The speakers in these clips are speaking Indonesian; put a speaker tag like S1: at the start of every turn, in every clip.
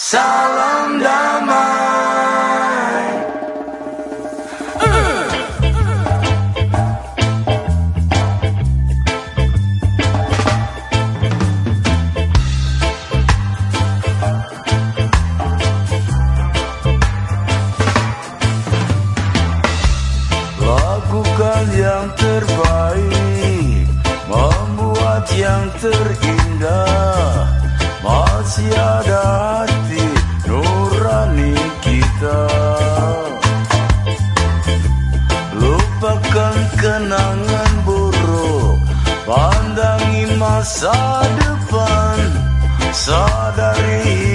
S1: Salam damai. Lakukan yang terbaik Membuat yang terindah Masih ada hati nurani kita. Lupakan kenangan buruk Pandangi masa depan. Sadari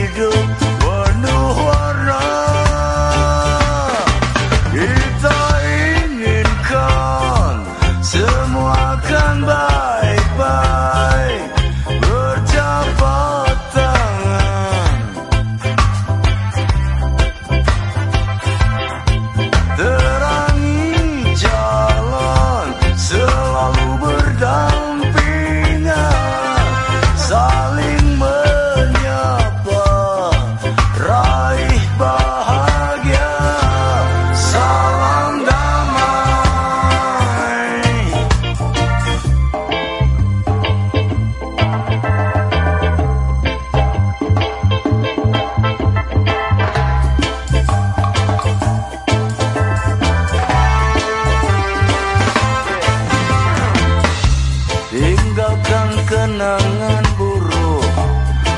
S1: kenangan buruk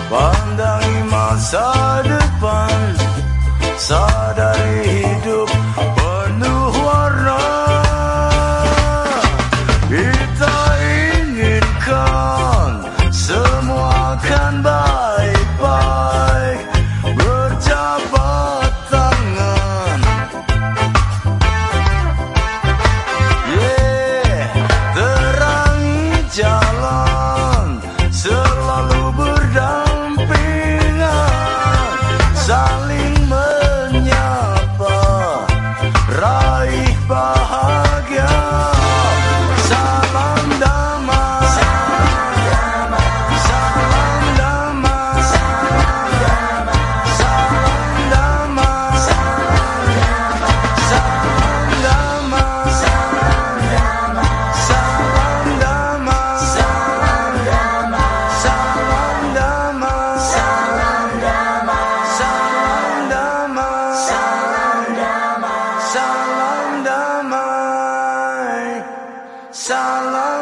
S1: Pandangi masa depan. Hidup saling menyapa. Raih bahagia. salah